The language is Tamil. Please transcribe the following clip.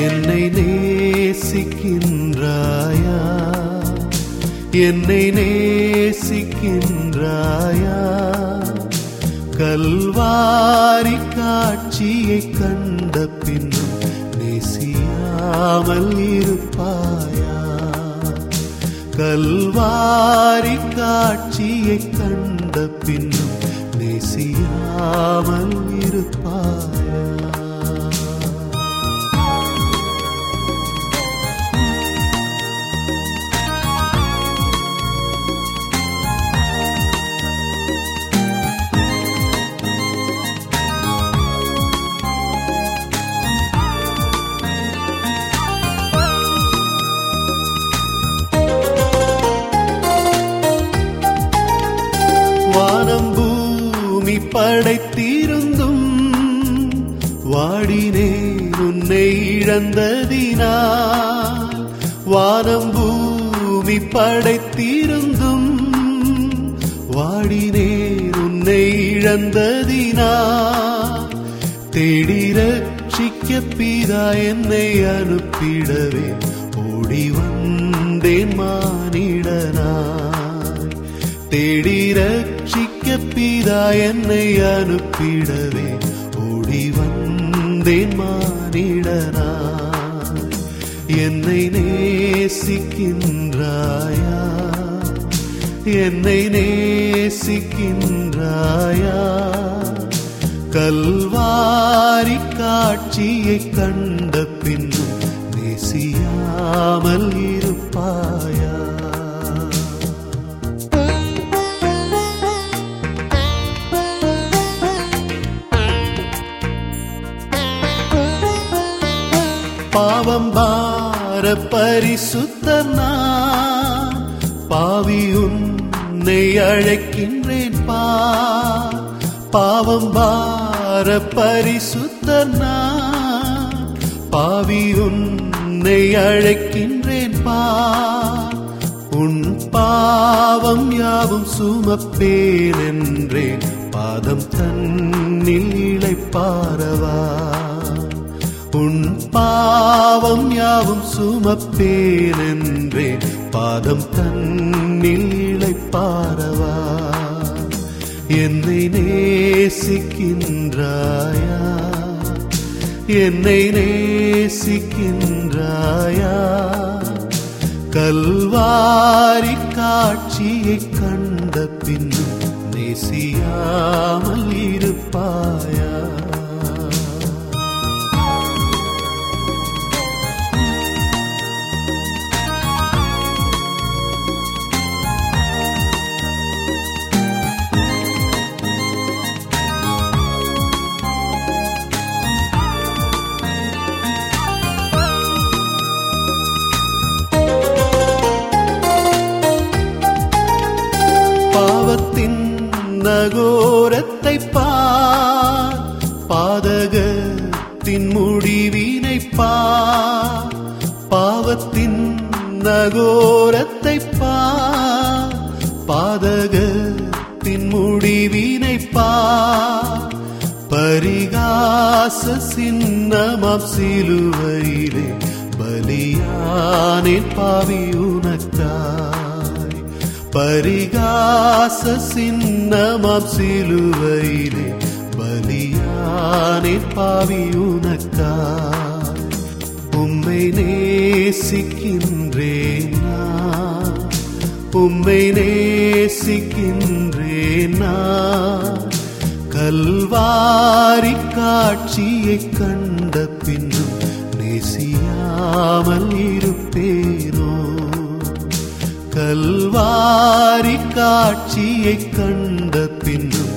என்னை நேசிக்கின்றாயா? என்னை நேசிக்கின்றாயா? கல்வாரி காட்சியை கண்ட பின்னும் நேசியாமல் இருப்பாயா? கல்வாரி காட்சியை கண்ட பின்னும் நேசியாமல் இருப்பாயா? படைத்திருந்தும் வாடினேன் உன்னை இழந்ததினா வானம் பூமி படைத்திருந்தும் வாடினேன் உன்னை இழந்ததினா தேடி ரட்சிக்க பிதா என்னை அனுப்பிடவே ஓடி வந்தேன் மானிடனா தேடி ரட்சி பிதா என்னை அனுப்பிடவே? ஓடி வந்தேன் மானிடனாய் என்னை நேசிக்கின்றாயா? என்னை நேசிக்கின்றாயா? கல்வாரி காட்சியை கண்ட பின்னும் நேசியாமல் இருப்பாயா? பாவம் பார பரிசுத்தனா பாவியும் உன்னை அழைக்கின்றேன் பா. பாவம் பார பரிசுத்தனா பாவி உன்னை அழைக்கின்றேன் பா. உன் பாவம் யாவும் சுமப்பேன் என்றேன் பாதம் தன்னில் இழைப்பாரவா உன் பாவம் யாவும் சுமப்பேனென்றே பாதம் தன்னில் இளைப்பாரவா? என்னை நேசிக்கின்றாயா? என்னை நேசிக்கின்றாயா? கல்வாரி காட்சியை கண்ட பின்னும் நேசியாமல் இருப்பாயா? நகோரத்தை பார். பாதகத்தின் முடிவினை பார். பாவத்தின் நகோரத்தை பார். பாதகத்தின் முடிவினை பார். பரிகாச சின்னமாம் சிலுவையிலே பலியானேன் பாவி உனக்கு. பரிகாச சின்னமாம் சிலுவையிலே பலியானே பாவி உனக்காய் உம்மை நேசிக்கின்றேன்? உம்மை நேசிக்கின்றேன்? கல்வாரி காட்சியை கண்ட பின்னும் நேசி காட்சியைக் காட்சியை கண்ட பின்னும்